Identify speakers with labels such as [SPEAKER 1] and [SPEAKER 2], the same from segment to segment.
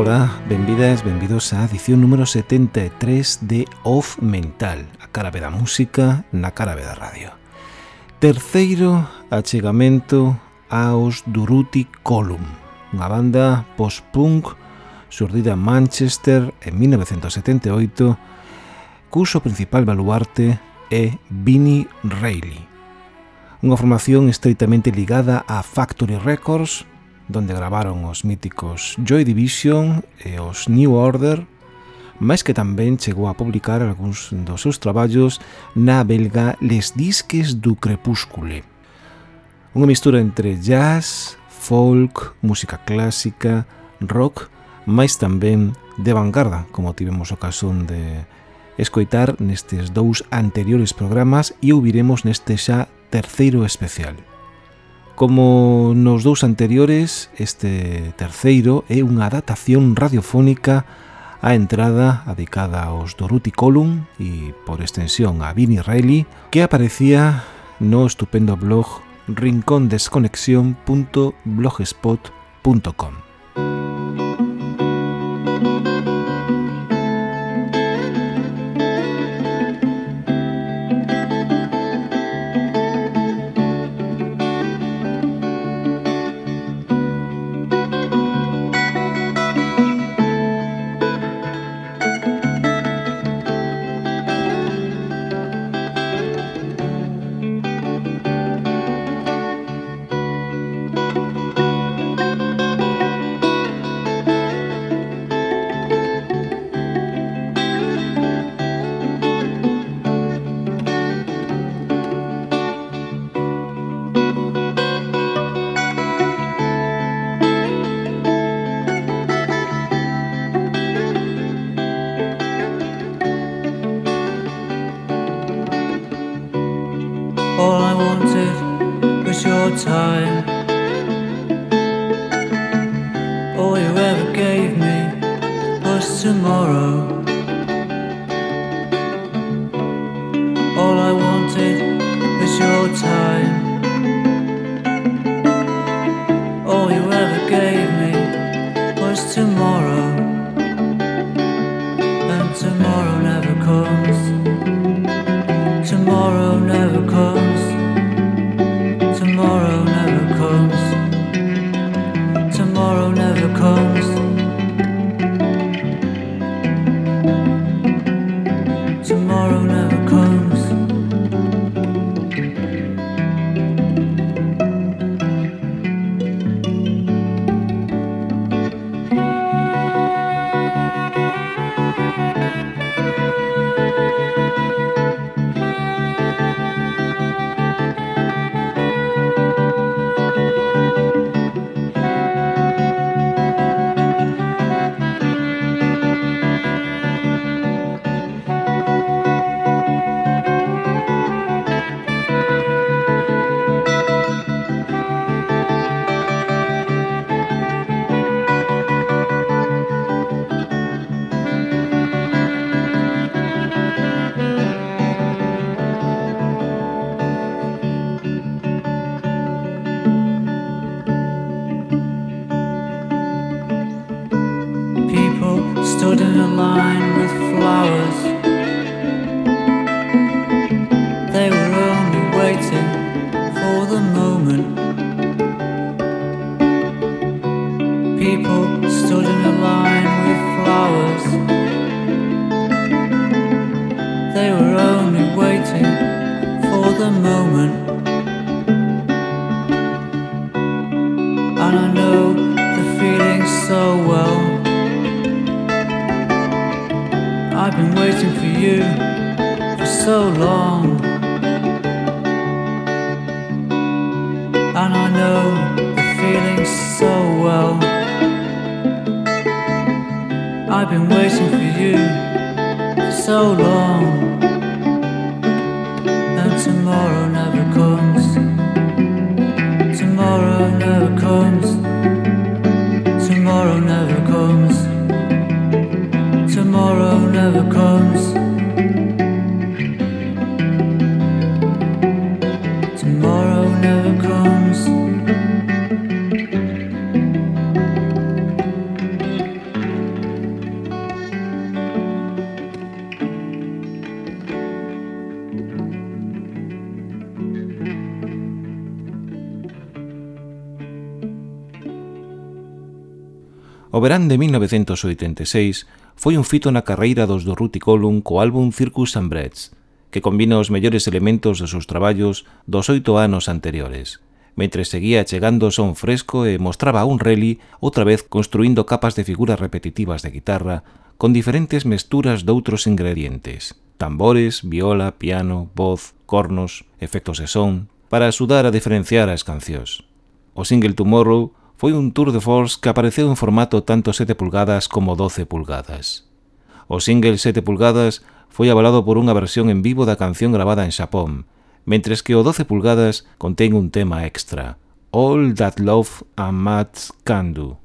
[SPEAKER 1] Ola, benvidas, benvidos á edición número 73 de Off Mental, a cara da música na cara da radio. Terceiro achegamento aos Duruti Column, unha banda post-punk surdida en Manchester en 1978, cuso principal baluarte é Vinnie Reilly. Unha formación estreitamente ligada a Factory Records, donde gravaron os míticos Joy Division e os New Order, máis que tamén chegou a publicar algúns dos seus traballos na belga Les Disques du Crepúscule. Unha mistura entre jazz, folk, música clásica, rock, máis tamén de vanguarda, como tivemos ocasión de escoitar nestes dous anteriores programas e ouviremos neste xa terceiro especial. Como nos dous anteriores, este terceiro é unha adaptación radiofónica á entrada adicada aos Doruti Column e, por extensión, a Vinnie Reilly, que aparecía no estupendo blog rincondesconexión.blogspot.com. Tomorrow no comes O verán de 1986 foi un fito na carreira dos do Column co álbum Circus Sambrets, que combina os mellores elementos dos seus traballos dos oito anos anteriores. Mentre seguía chegando son fresco e mostraba un rally outra vez construindo capas de figuras repetitivas de guitarra con diferentes mesturas doutros ingredientes, tambores, viola, piano, voz, cornos, efectos de son, para axudar a diferenciar as cancións. O single Tomorrow foi un tour de force que apareceu en formato tanto 7 pulgadas como 12 pulgadas. O single 7 pulgadas foi avalado por unha versión en vivo da canción gravada en Xapón, mentres que o 12 pulgadas contén un tema extra, All That Love and Mad Can Do.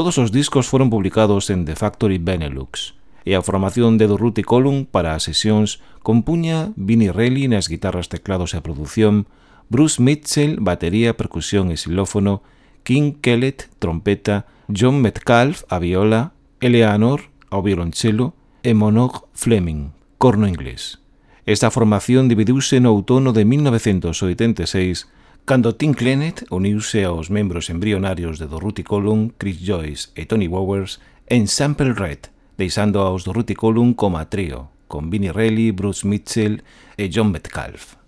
[SPEAKER 1] Todos os discos foron publicados en The Factory Benelux e a formación de Durruti Column para as sesións compuña Vinnie Reilly nas guitarras, teclados e a produción, Bruce Mitchell, batería, percusión e xilófono, King Kellett, trompeta, John Metcalf, a viola, Eleanor, ao violonchelo, e Monog Fleming, corno inglés. Esta formación dividiuse no outono de 1986 Cando Tim Clennett uniuse aos membros embrionarios de Dorothy Column, Chris Joyce e Tony Bowers en Sample Red, deixando aos Dorothy Column como a trío, con Vinnie Reilly, Bruce Mitchell e John Metcalf.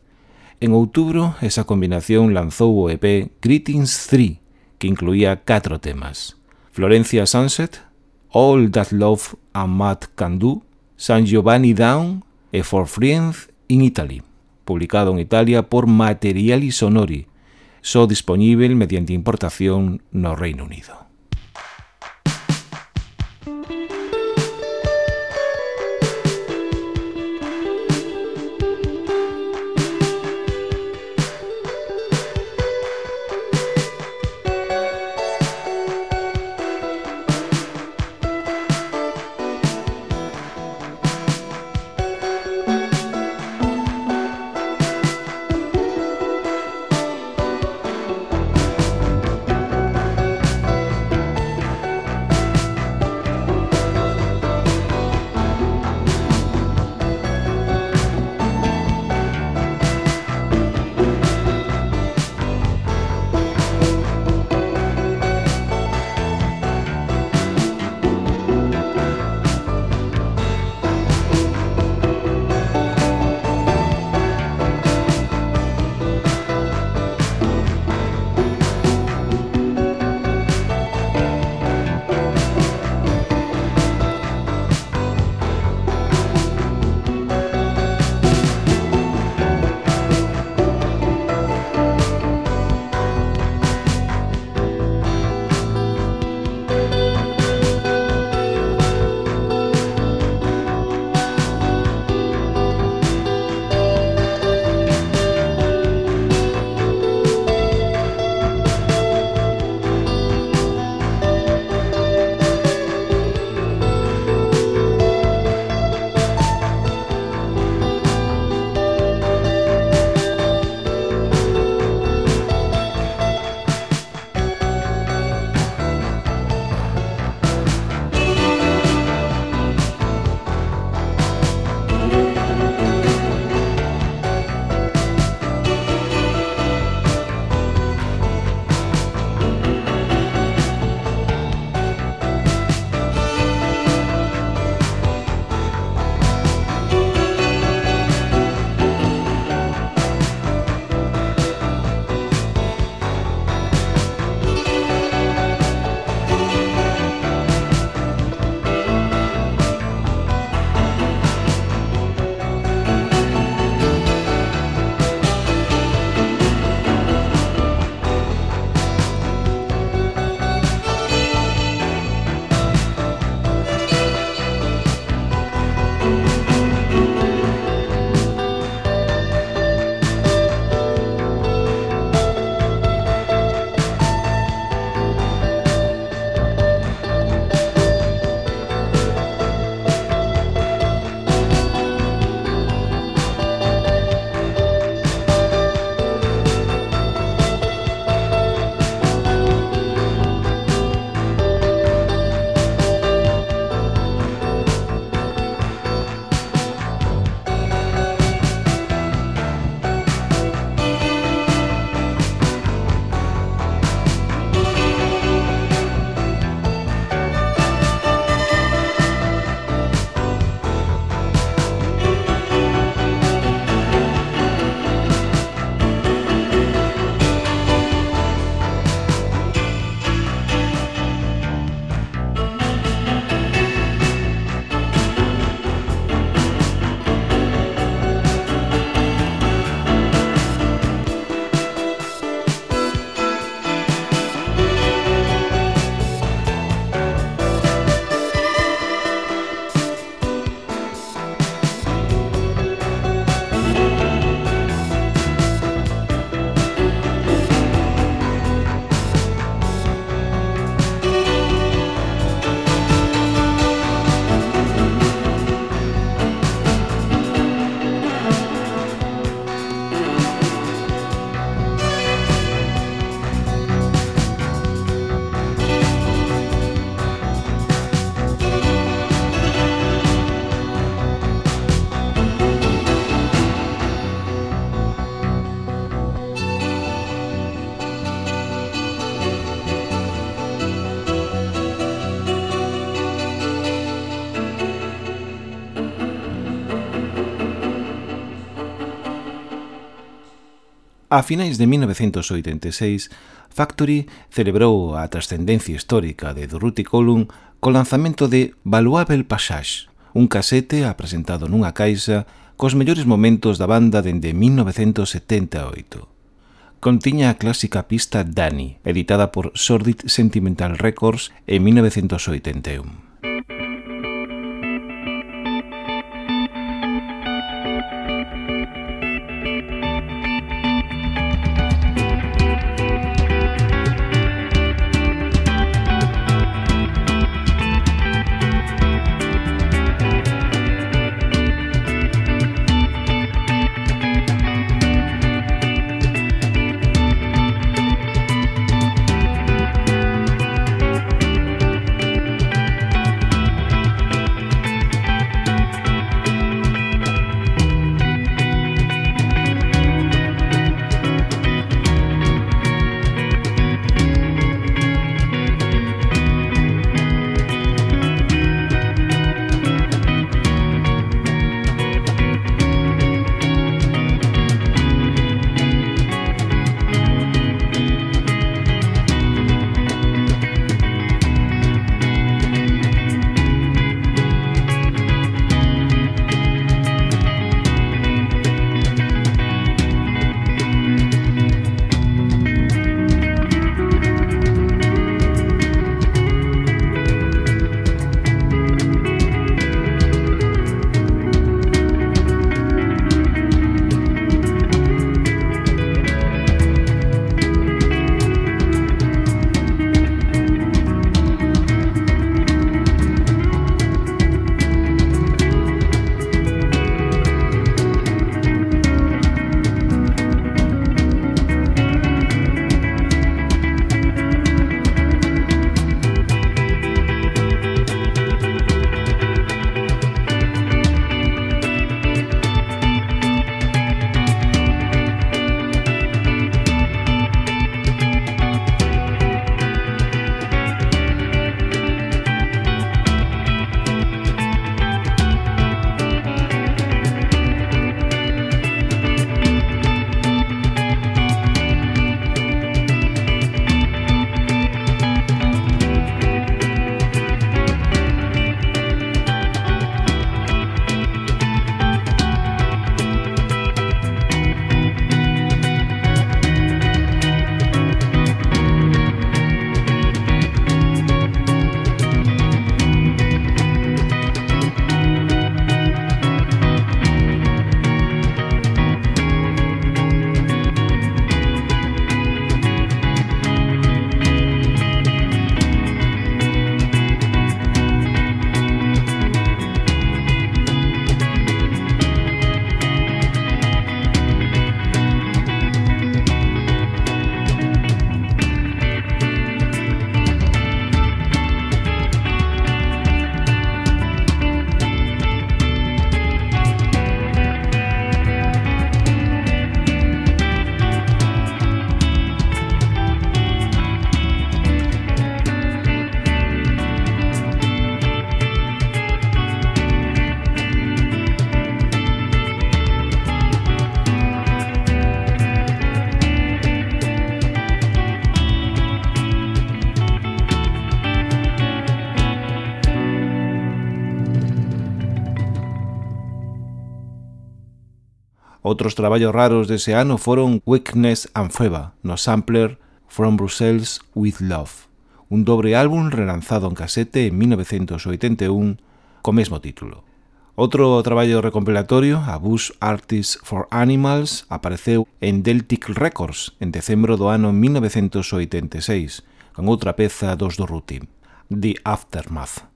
[SPEAKER 1] En outubro, esa combinación lanzou o EP Greetings 3, que incluía catro temas. Florencia Sunset, All That Love and Mad Can Do, San Giovanni Down e For Friends in Italy, publicado en Italia por Materiali Sonori, só dispoñível mediante importación no Reino Unido. A finais de 1986, Factory celebrou a trascendencia histórica de Durruti Column co lanzamento de Valuable Passage, un casete apresentado nunha caixa cos mellores momentos da banda dende 1978. Contiña a clásica pista Dani, editada por Sordid Sentimental Records en 1981. Outros traballos raros dese ano foron Weakness and Feba, no sampler From Brussels with Love, un dobre álbum relanzado en casete en 1981 co mesmo título. Outro traballo recompilatorio, Abuse Artists for Animals, apareceu en Deltic Records en decembro do ano 1986, con outra peza dos do Routine, The Aftermath.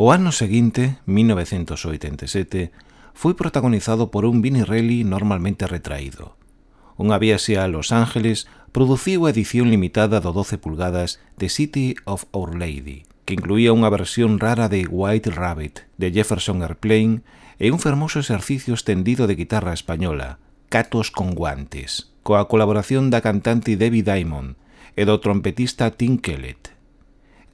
[SPEAKER 1] O ano seguinte, 1987, foi protagonizado por un Vinnie Reilly normalmente retraído. Unha viaxe a Los Ángeles produciu a edición limitada do 12 pulgadas The City of Our Lady, que incluía unha versión rara de White Rabbit, de Jefferson Airplane e un fermoso exercicio extendido de guitarra española, Catos con guantes, coa colaboración da cantante Debbie Diamond e do trompetista Tim Kellett.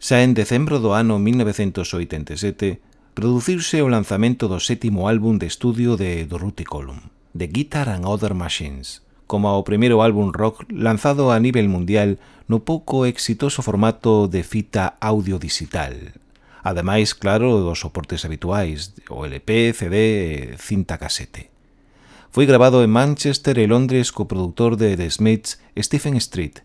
[SPEAKER 1] Xa en decembro do ano 1987 produciuse o lanzamento do sétimo álbum de estudio de Doruticolum, The Guitar and Other Machines, como o primeiro álbum rock lanzado a nivel mundial no pouco exitoso formato de fita audio digital. Ademais, claro, dos soportes habituais, o LP, CD e cinta casete. Foi grabado en Manchester e Londres co produtor de The Smiths, Stephen Street.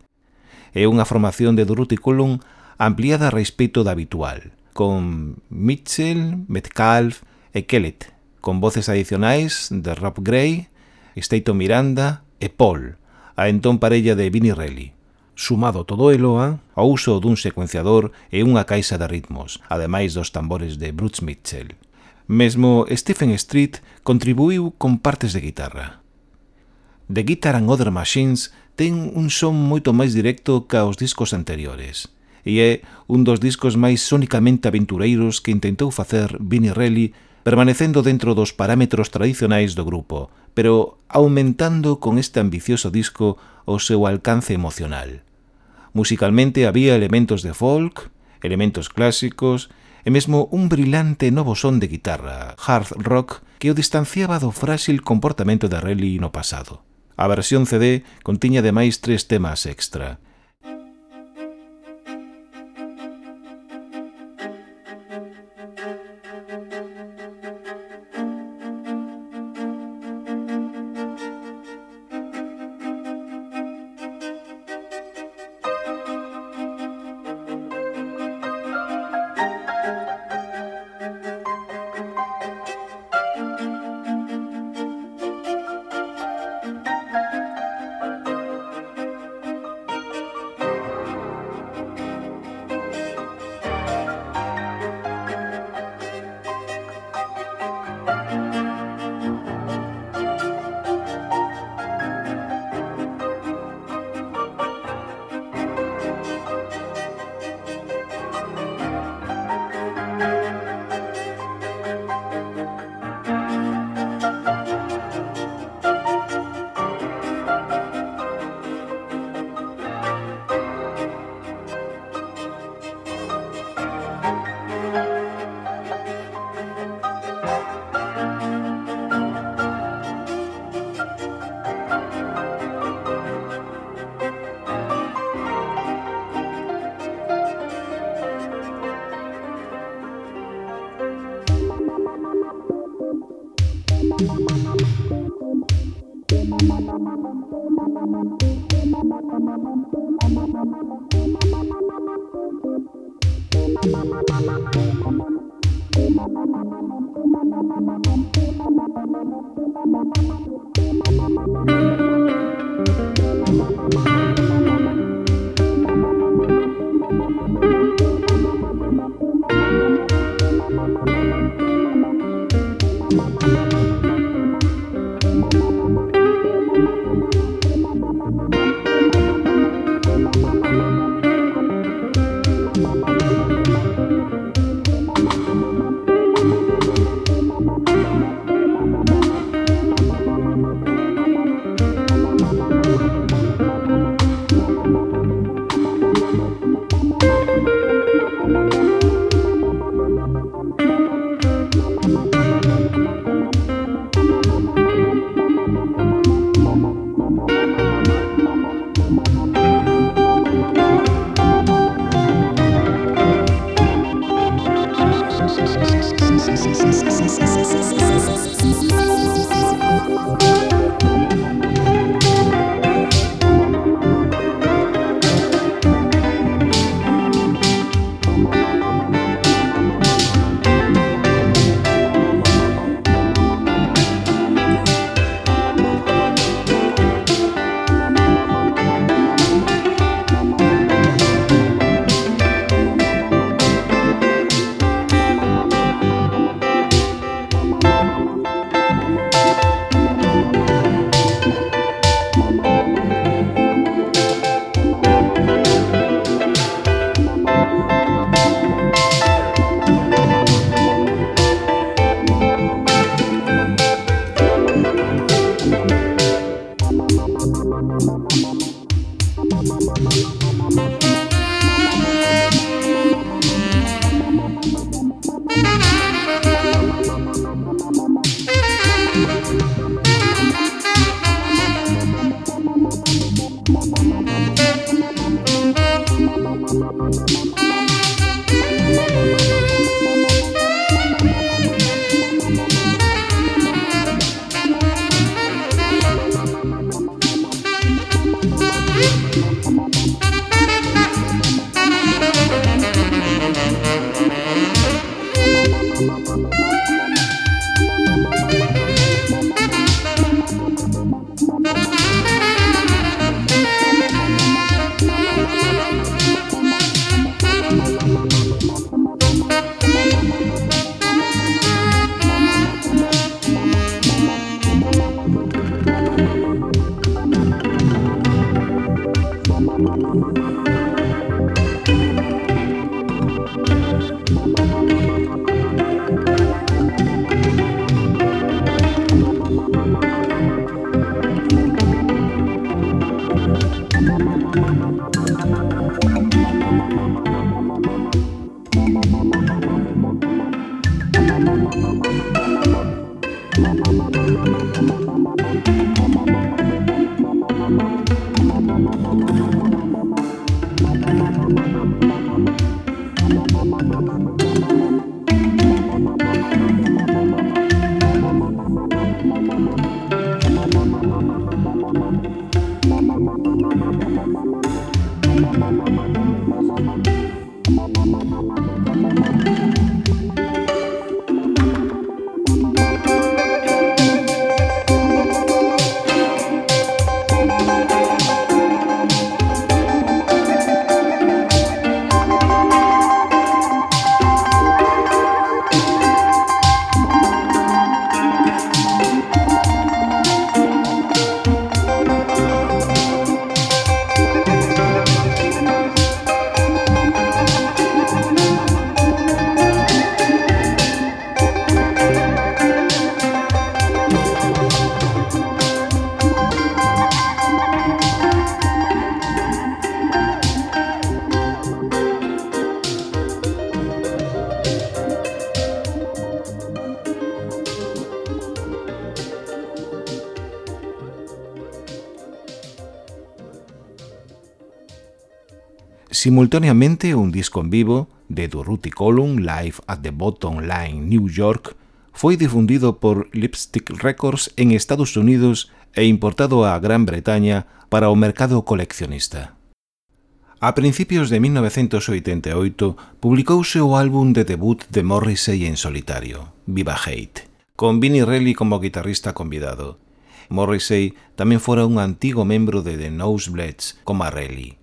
[SPEAKER 1] É unha formación de Dorothy Column ampliada a respeito da habitual – con Mitchell, Metcalf e Kellett, con voces adicionais de Rob Gray, Stato Miranda e Paul, a entón parella de Vinnie Reilly. Sumado todo eloa ao ah, uso dun secuenciador e unha caixa de ritmos, ademais dos tambores de Bruce Mitchell. Mesmo Stephen Street contribuiu con partes de guitarra. The Guitar and Other Machines ten un son moito máis directo ca os discos anteriores – e é un dos discos máis sónicamente aventureiros que intentou facer Vinnie Relly permanecendo dentro dos parámetros tradicionais do grupo, pero aumentando con este ambicioso disco o seu alcance emocional. Musicalmente había elementos de folk, elementos clásicos e mesmo un brillante novo son de guitarra, hard rock, que o distanciaba do frágil comportamento de Relly no pasado. A versión CD contiña ademais tres temas extra, Simultáneamente, un disco en vivo de Durruti Column, Live at the Bottom Line, New York, foi difundido por Lipstick Records en Estados Unidos e importado a Gran Bretaña para o mercado coleccionista. A principios de 1988 publicouse o álbum de debut de Morrissey en solitario, Viva Hate, con Vinnie Reilly como guitarrista convidado. Morrissey tamén fora un antigo membro de The Nosebleeds como a Reilly.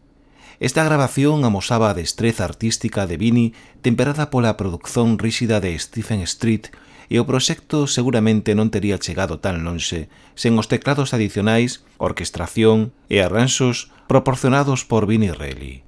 [SPEAKER 1] Esta grabación amosaba a destreza artística de Vini temperada pola produción ríxida de Stephen Street e o proxecto seguramente non tería chegado tan lonxe sen os teclados adicionais, orquestración e arranxos proporcionados por Vini Reilly.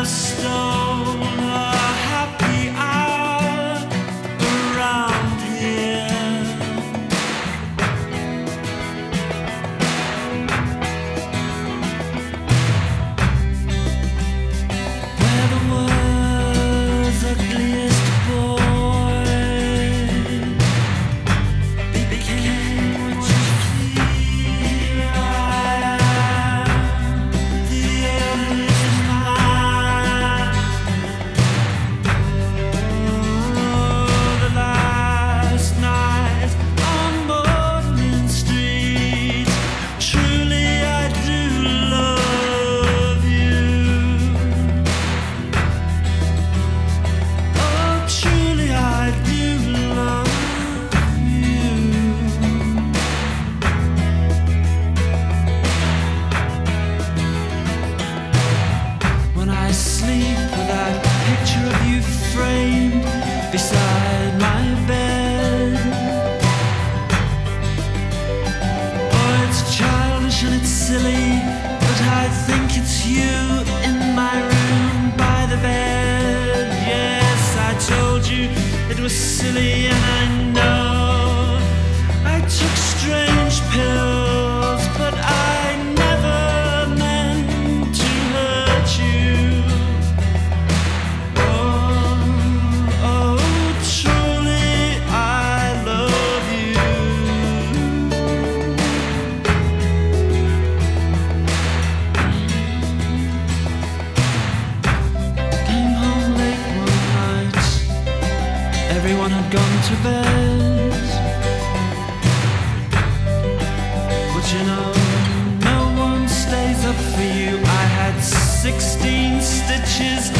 [SPEAKER 2] A star. you no
[SPEAKER 3] one stays up for you. I had 16 stitches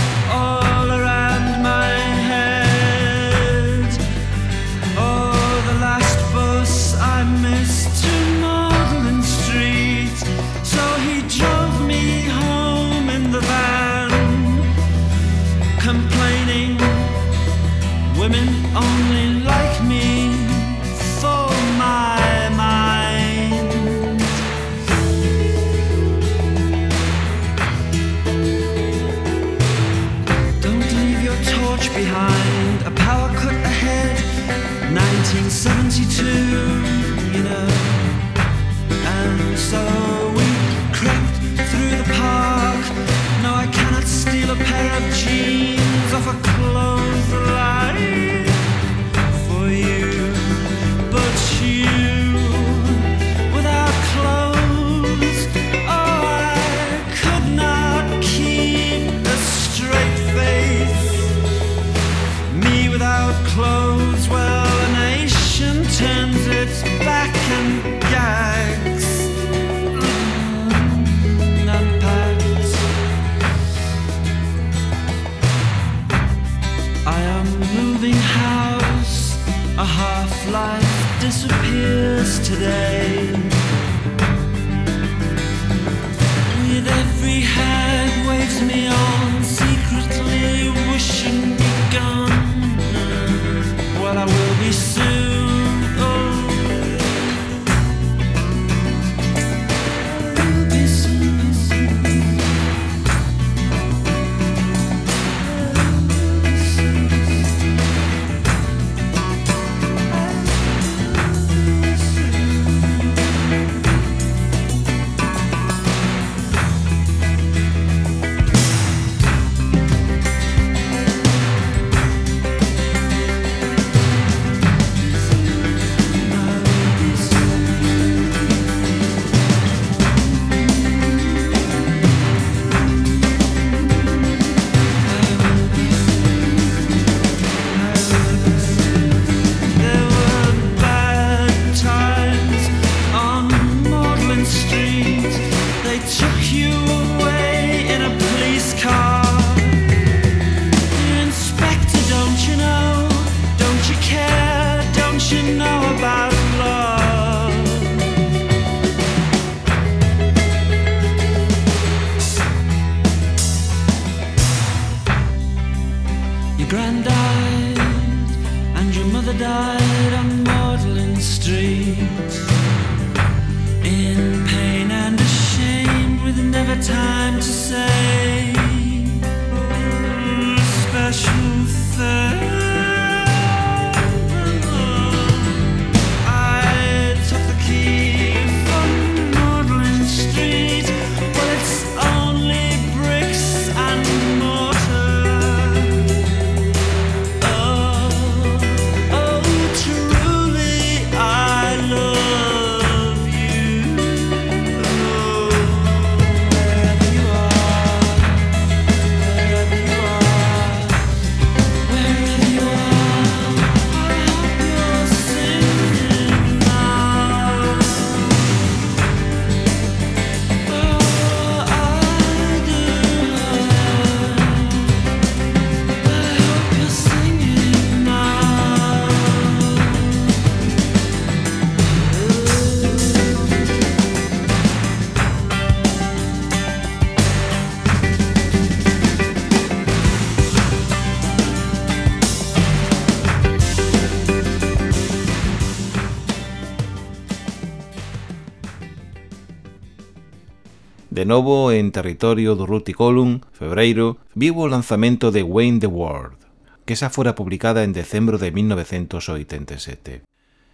[SPEAKER 3] novo en territorio do Ruticolum, febreiro, vivo o lanzamento de Wayne the World,
[SPEAKER 1] que xa fora publicada en decembro de 1987.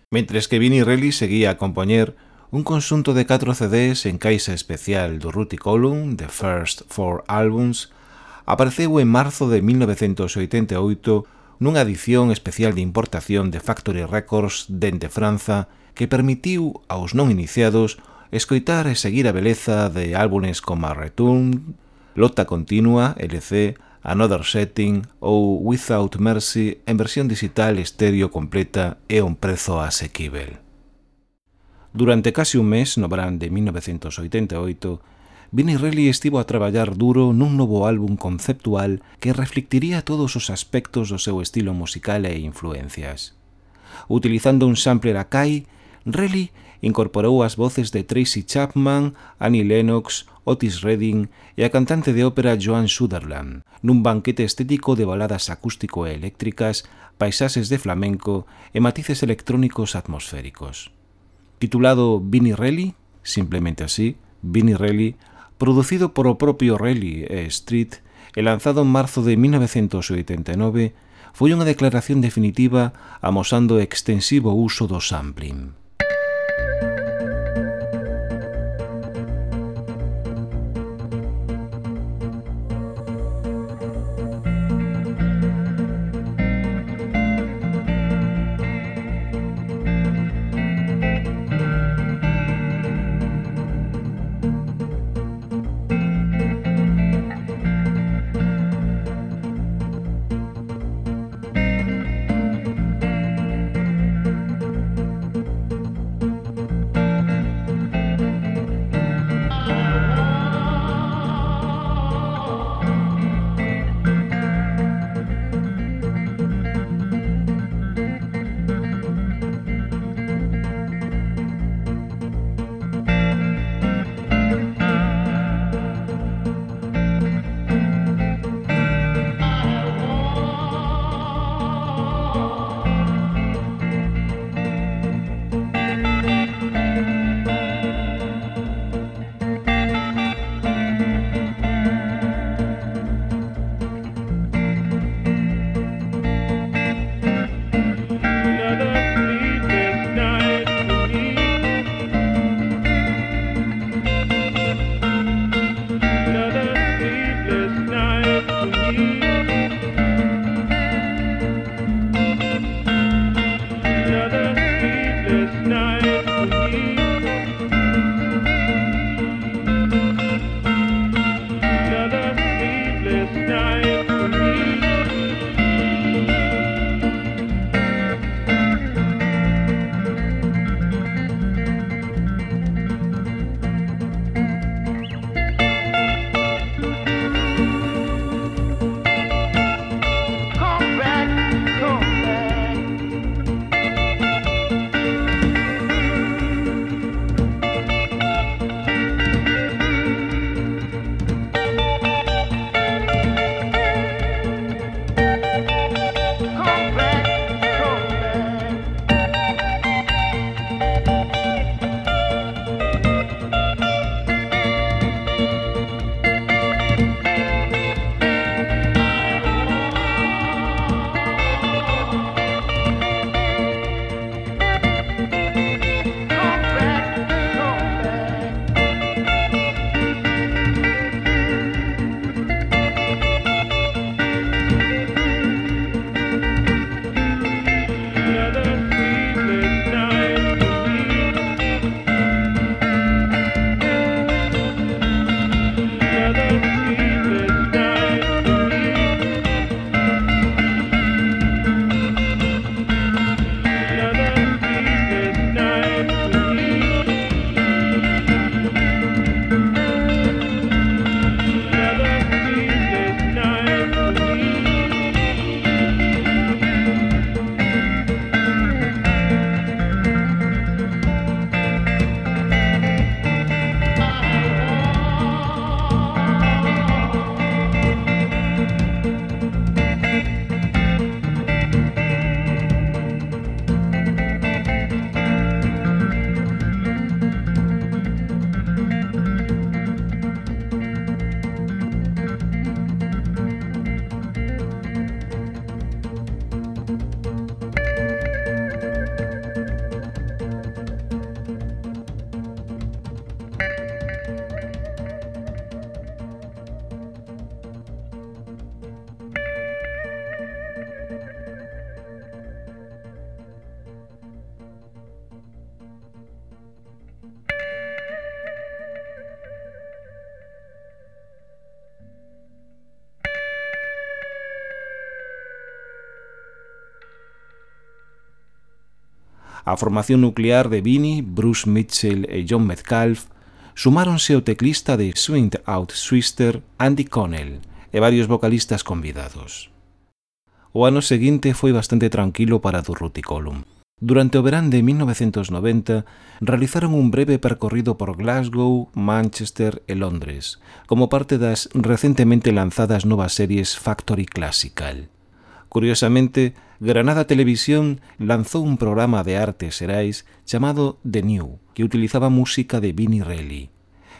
[SPEAKER 1] Mentres que Vinnie Reilly seguía a compoñer un conxunto de 4 CDs en caixa especial do Ruticolum, The First Four Albums, apareceu en marzo de 1988 nunha edición especial de importación de Factory Records dende Franza que permitiu aos non iniciados escoitar e seguir a beleza de álbumes como Return, Lota Continua, LC, Another Setting ou Without Mercy en versión digital estéreo completa e un prezo asequível. Durante casi un mes, no verán de 1988, Vinnie Reilly estivo a traballar duro nun novo álbum conceptual que reflectiría todos os aspectos do seu estilo musical e influencias. Utilizando un sampler Akai, Reilly incorporou as voces de Tracy Chapman, Annie Lennox, Otis Redding e a cantante de ópera Joan Sutherland, nun banquete estético de baladas acústico e eléctricas, paisaxes de flamenco e matices electrónicos atmosféricos. Titulado Vinnie Relly, simplemente así, Vinnie Relly, producido por o propio Relly e Street e lanzado en marzo de 1989, foi unha declaración definitiva amosando extensivo uso do sampling. A formación nuclear de Vinnie, Bruce Mitchell e John Metcalf sumáronse o teclista de Swing Out Swister Andy Connell e varios vocalistas convidados. O ano seguinte foi bastante tranquilo para Durruticolum. Durante o verán de 1990 realizaron un breve percorrido por Glasgow, Manchester e Londres como parte das recentemente lanzadas novas series Factory Classical. Curiosamente, Granada Televisión lanzou un programa de artes xerais chamado The New, que utilizaba música de Vinnie Reilly.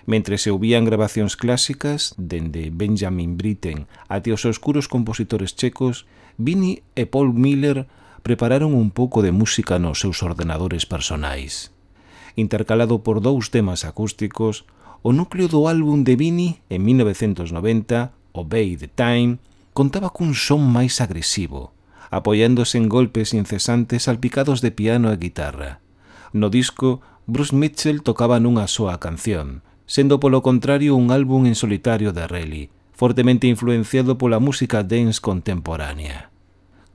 [SPEAKER 1] Mentre se ouvían grabacións clásicas, dende Benjamin Britten até os oscuros compositores checos, Vinnie e Paul Miller prepararon un pouco de música nos seus ordenadores personais. Intercalado por dous temas acústicos, o núcleo do álbum de Vinnie en 1990, Obey the Time, contaba cun son máis agresivo, apoiándose en golpes incesantes salpicados de piano e guitarra. No disco, Bruce Mitchell tocaba nunha soa canción, sendo polo contrario un álbum en solitario de Rayleigh, fortemente influenciado pola música dance contemporánea.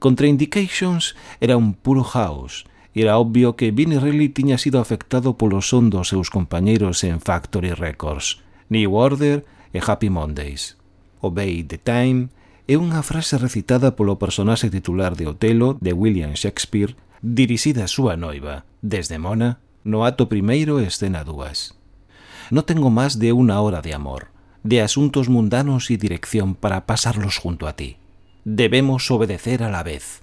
[SPEAKER 1] Contraindications era un puro house, e era obvio que Vinnie Rayleigh tiña sido afectado polo son dos seus compañeiros en Factory Records, New Order e Happy Mondays. Obey the Time é unha frase recitada polo personaxe titular de Otelo de William Shakespeare dirixida á súa noiva, Desdemona, no ato primeiro e escena 2. No tengo máis de unha hora de amor, de asuntos mundanos e dirección para pasarlos junto a ti. Debemos obedecer a la vez.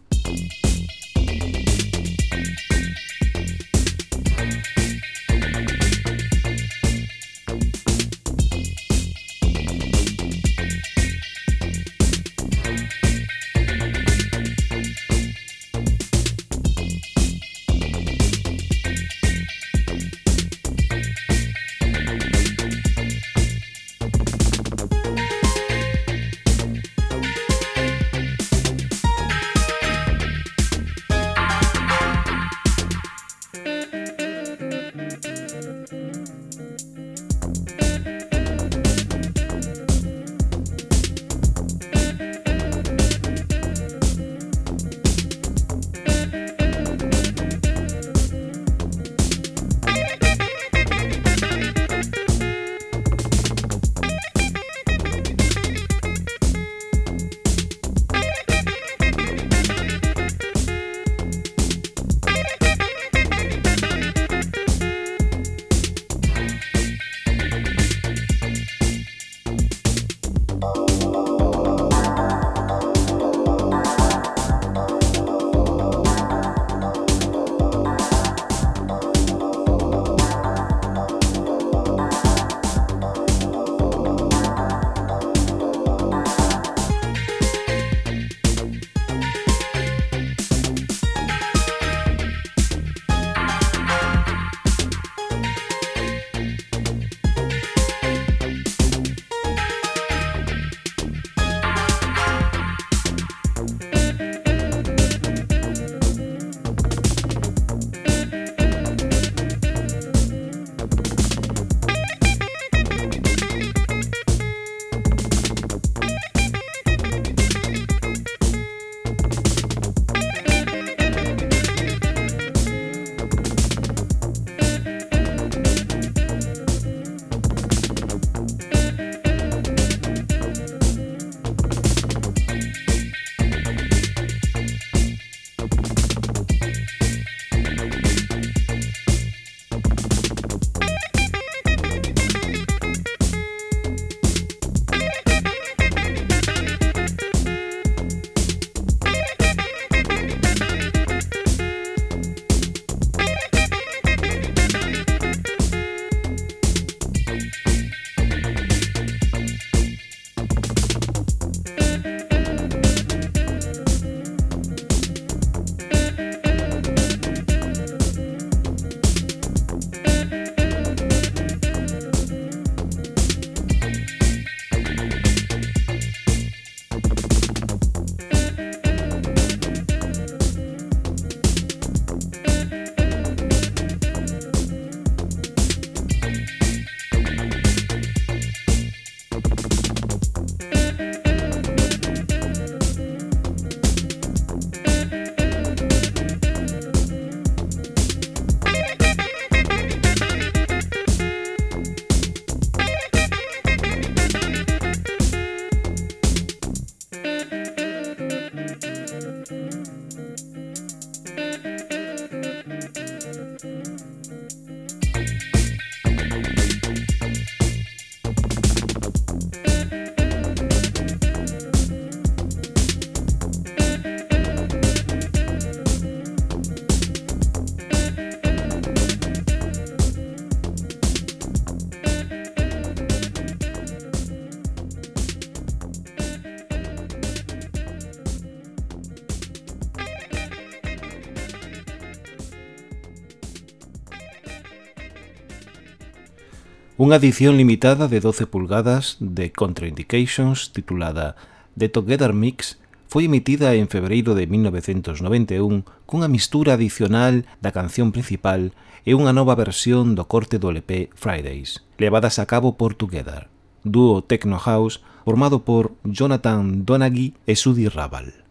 [SPEAKER 1] Unha edición limitada de 12 pulgadas de Contraindications titulada The Together Mix foi emitida en febreiro de 1991 cunha mistura adicional da canción principal e unha nova versión do corte do LP Fridays, levadas a cabo por Together, dúo Techno House formado por Jonathan Donaghy e Sudi Raval.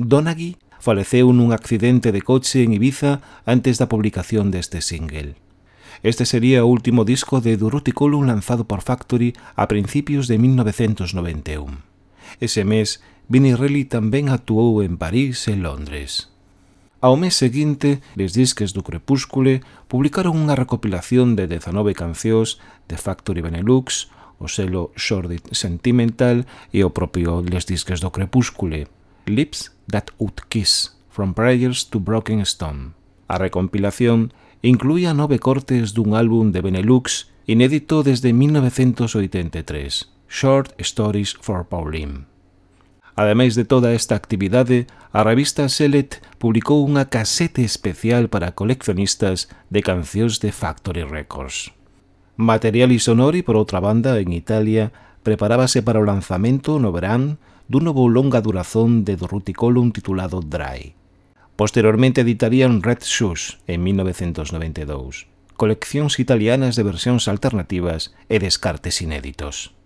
[SPEAKER 1] Donaghy faleceu nun accidente de coche en Ibiza antes da publicación deste single. Este sería o último disco de Durruticulum lanzado por Factory a principios de 1991. Ese mes, Vinnie Reilly tamén actuou en París e Londres. Ao mes seguinte, les disques do Crepúscule publicaron unha recopilación de 19 cancións de Factory Benelux, o selo Sordid Sentimental e o propio les disques do Crepúscule, Lips That Would Kiss, From Prayers to Broken Stone. A recompilación incluía nove cortes dun álbum de Benelux inédito desde 1983, Short Stories for Pauline. Ademais de toda esta actividade, a revista Select publicou unha casete especial para coleccionistas de cancións de Factory Records. Material Sonori, por outra banda, en Italia, preparábase para o lanzamento no verán dun novo longa durazón de Dorruticolum titulado Dry. Posteriormente editarían Red Shoes en 1992, coleccións italianas de versións alternativas e descartes inéditos.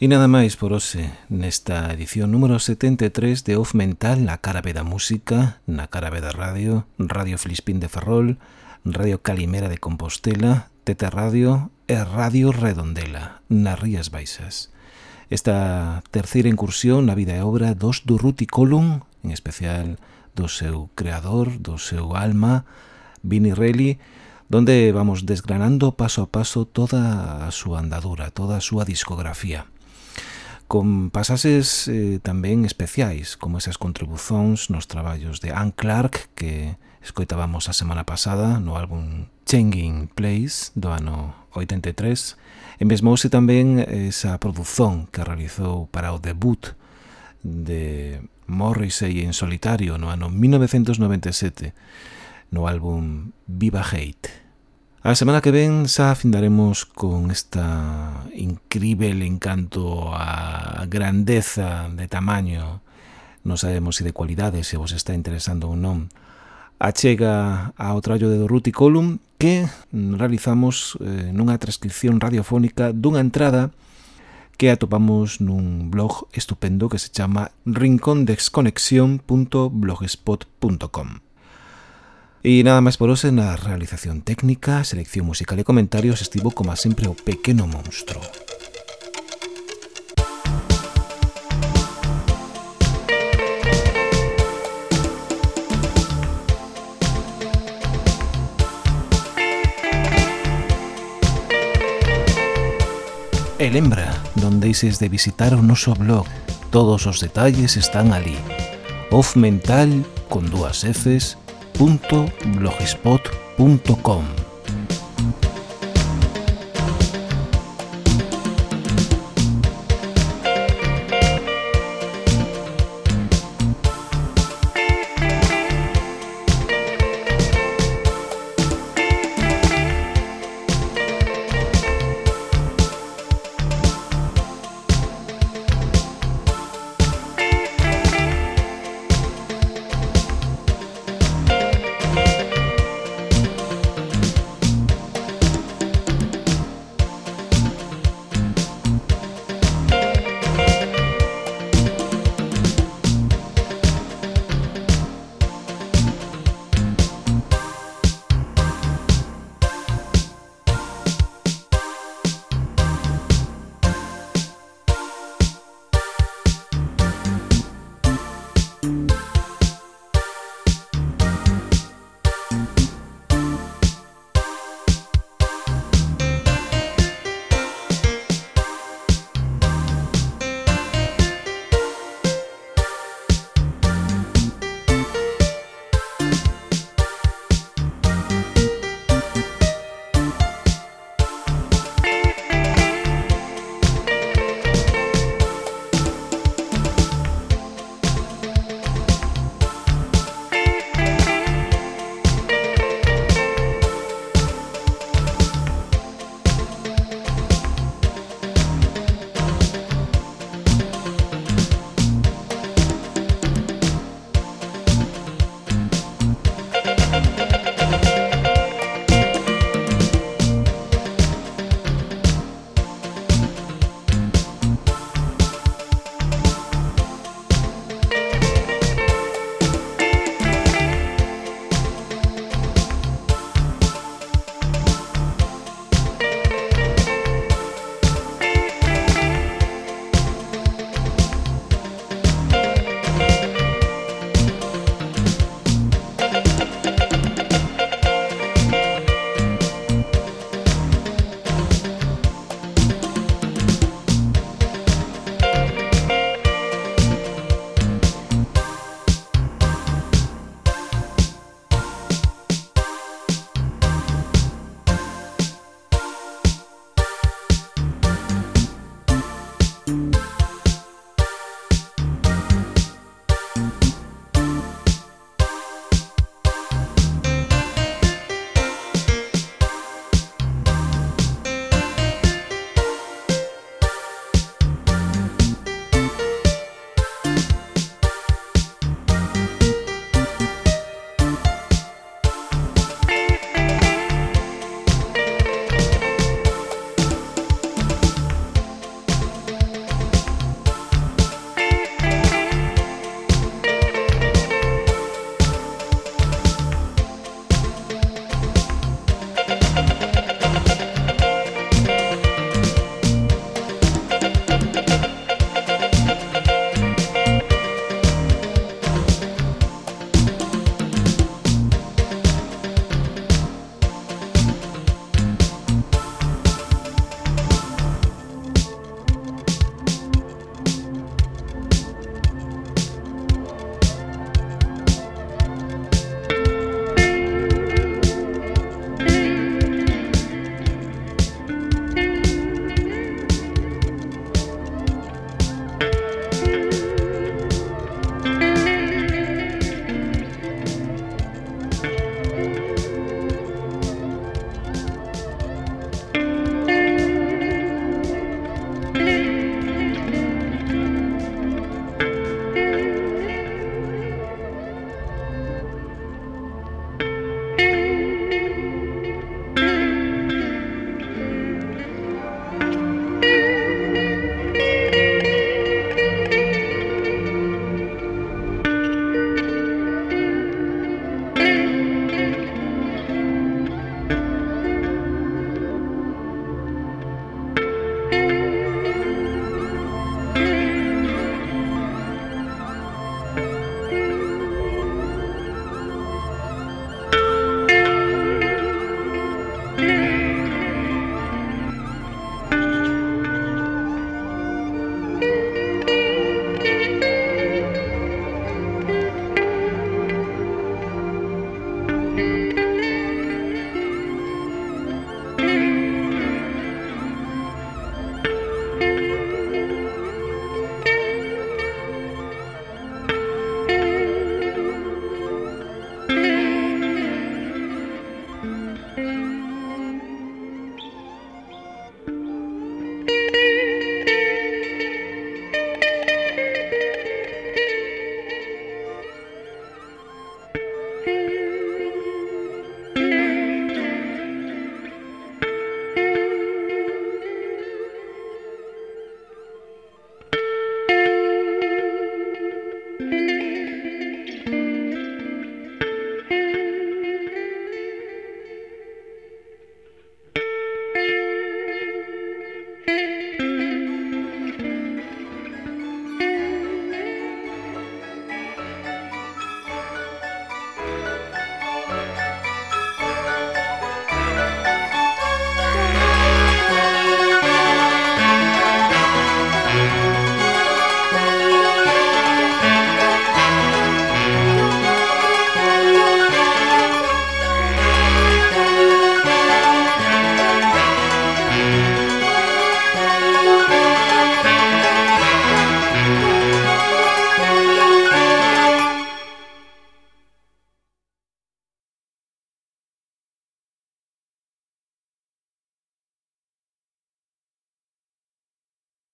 [SPEAKER 1] E nada máis por hoxe nesta edición número 73 de Off Mental na cara da Música, na cara da Radio, Radio Filispín de Ferrol, Radio Calimera de Compostela, Tete Radio e Radio Redondela, nas Rías Baixas. Esta terceira incursión na vida e obra dos Durruti Colum, en especial do seu creador, do seu alma, Vini Relli, donde vamos desgranando paso a paso toda a súa andadura, toda a súa discografía con pasaxes eh, tamén especiais, como esas contribucións nos traballos de Anne Clark, que escoitábamos a semana pasada no álbum Changing Place do ano 83. E mesmouse tamén esa produción que realizou para o debut de Morrissey en solitario no ano 1997 no álbum Viva Hate. A semana que ven xa afindaremos con esta incrível encanto a grandeza de tamaño, non sabemos se de cualidade, se vos está interesando ou non, achega ao traballo de Dorruti Colum que realizamos eh, nunha transcripción radiofónica dunha entrada que atopamos nun blog estupendo que se chama rincondesconexión.blogspot.com. E nada máis por hoxe na realización técnica, selección musical e comentarios estivo como sempre o pequeno monstro. E lembra, non deixes de visitar o noso blog, todos os detalles están ali. Off Mental, con dúas Fs, www.blogspot.com